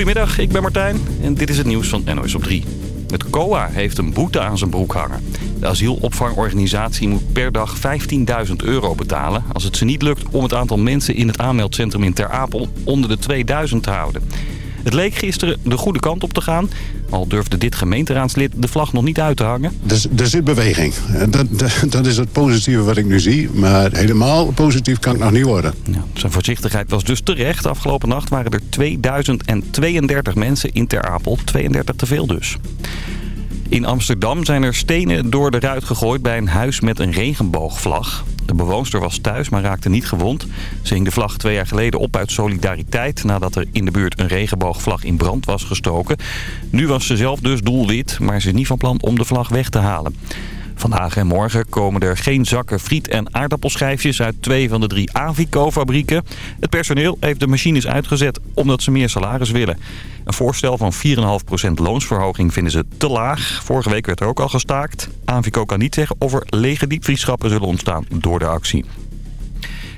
Goedemiddag, ik ben Martijn en dit is het nieuws van NOS op 3. Het COA heeft een boete aan zijn broek hangen. De asielopvangorganisatie moet per dag 15.000 euro betalen... als het ze niet lukt om het aantal mensen in het aanmeldcentrum in Ter Apel onder de 2000 te houden. Het leek gisteren de goede kant op te gaan. Al durfde dit gemeenteraadslid de vlag nog niet uit te hangen. Er, er zit beweging. Dat, dat, dat, is het positieve wat ik nu zie. Maar helemaal positief kan het nog niet worden. Ja, zijn voorzichtigheid was dus terecht. Afgelopen nacht waren er 2032 mensen in Ter Apel. 32 te veel dus. In Amsterdam zijn er stenen door de ruit gegooid bij een huis met een regenboogvlag. De bewoonster was thuis, maar raakte niet gewond. Ze hing de vlag twee jaar geleden op uit solidariteit... nadat er in de buurt een regenboogvlag in brand was gestoken. Nu was ze zelf dus doelwit, maar ze is niet van plan om de vlag weg te halen. Vandaag en morgen komen er geen zakken friet en aardappelschijfjes uit twee van de drie Avico-fabrieken. Het personeel heeft de machines uitgezet omdat ze meer salaris willen. Een voorstel van 4,5% loonsverhoging vinden ze te laag. Vorige week werd er ook al gestaakt. Avico kan niet zeggen of er lege diepvrieschappen zullen ontstaan door de actie.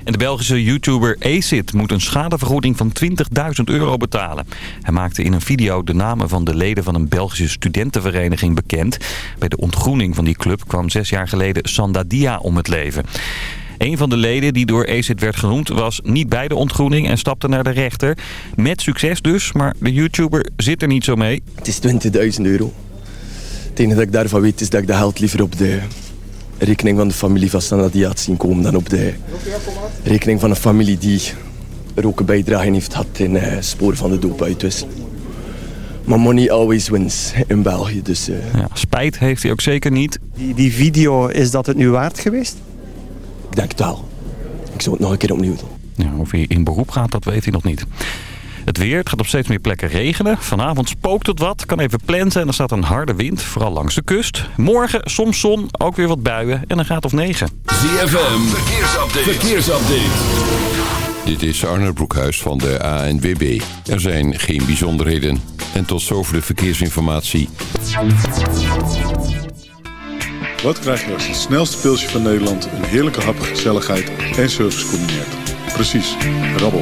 En de Belgische YouTuber Acid moet een schadevergoeding van 20.000 euro betalen. Hij maakte in een video de namen van de leden van een Belgische studentenvereniging bekend. Bij de ontgroening van die club kwam zes jaar geleden Sandadia om het leven. Een van de leden die door ACID werd genoemd was niet bij de ontgroening en stapte naar de rechter. Met succes dus, maar de YouTuber zit er niet zo mee. Het is 20.000 euro. Het enige dat ik daarvan weet is dat ik dat geld liever op de rekening van de familie van Sanadia had zien komen dan op de rekening van een familie die er ook een bijdrage in heeft gehad in uh, spoor van de doopuitwisseling. Maar money always wins in België. Dus, uh... ja, spijt heeft hij ook zeker niet. Die, die video, is dat het nu waard geweest? Ik denk het wel. Ik zou het nog een keer opnieuw doen. Ja, of hij in beroep gaat, dat weet hij nog niet. Het weer, het gaat op steeds meer plekken regenen. Vanavond spookt het wat, kan even plensen en er staat een harde wind, vooral langs de kust. Morgen soms zon, ook weer wat buien en een graad of 9. ZFM, verkeersupdate. verkeersupdate. Dit is Arne Broekhuis van de ANWB. Er zijn geen bijzonderheden. En tot zover de verkeersinformatie. Wat krijg je als het snelste pilsje van Nederland... een heerlijke hap, gezelligheid en service combineert? Precies, rabbel.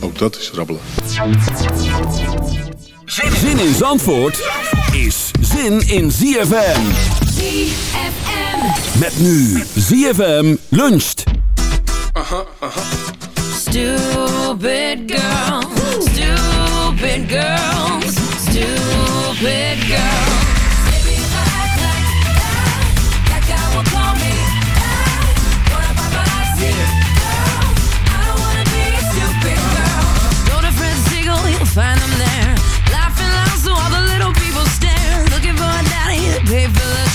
Ook dat is rabbelen. Zin in Zandvoort is zin in ZFM. ZFM. Met nu ZFM luncht. Aha, aha. Stupid girl, stupid girls, stupid girls.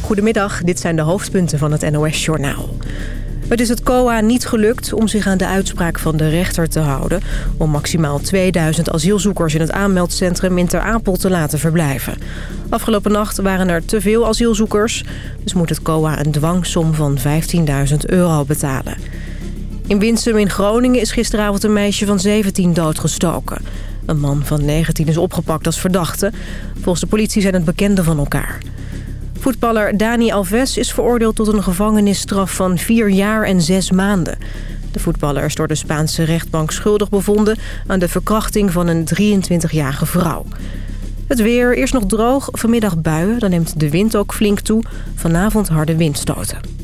Goedemiddag, dit zijn de hoofdpunten van het NOS-journaal. Het is het COA niet gelukt om zich aan de uitspraak van de rechter te houden... om maximaal 2000 asielzoekers in het aanmeldcentrum in Ter Apel te laten verblijven. Afgelopen nacht waren er te veel asielzoekers... dus moet het COA een dwangsom van 15.000 euro betalen. In Winsum in Groningen is gisteravond een meisje van 17 doodgestoken. Een man van 19 is opgepakt als verdachte. Volgens de politie zijn het bekenden van elkaar. Voetballer Dani Alves is veroordeeld tot een gevangenisstraf van 4 jaar en 6 maanden. De voetballer is door de Spaanse rechtbank schuldig bevonden... aan de verkrachting van een 23-jarige vrouw. Het weer, eerst nog droog, vanmiddag buien. Dan neemt de wind ook flink toe. Vanavond harde windstoten.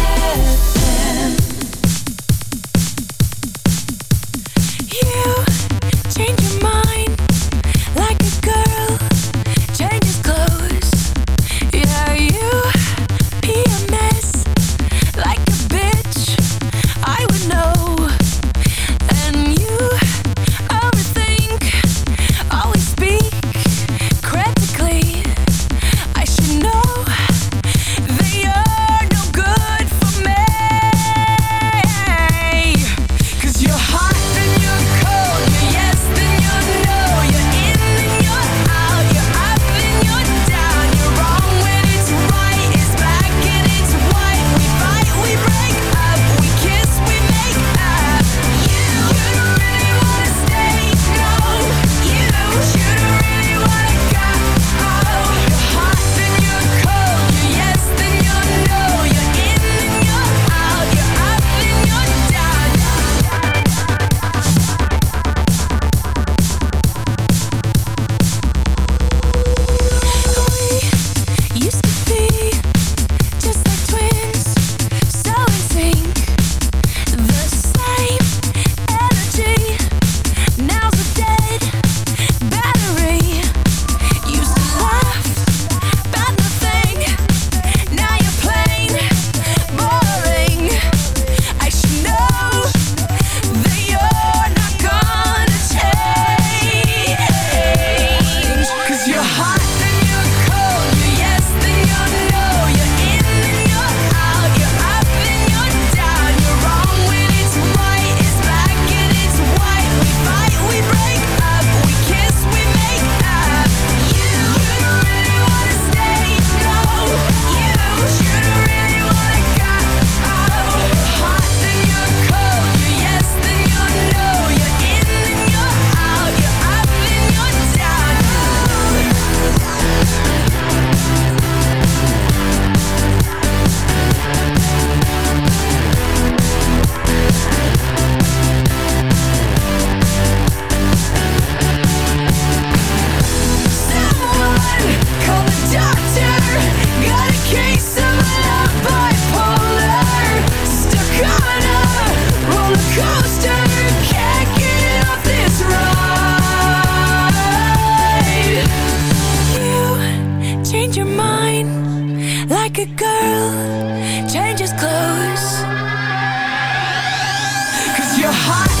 You're hot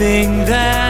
everything that